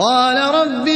قال رب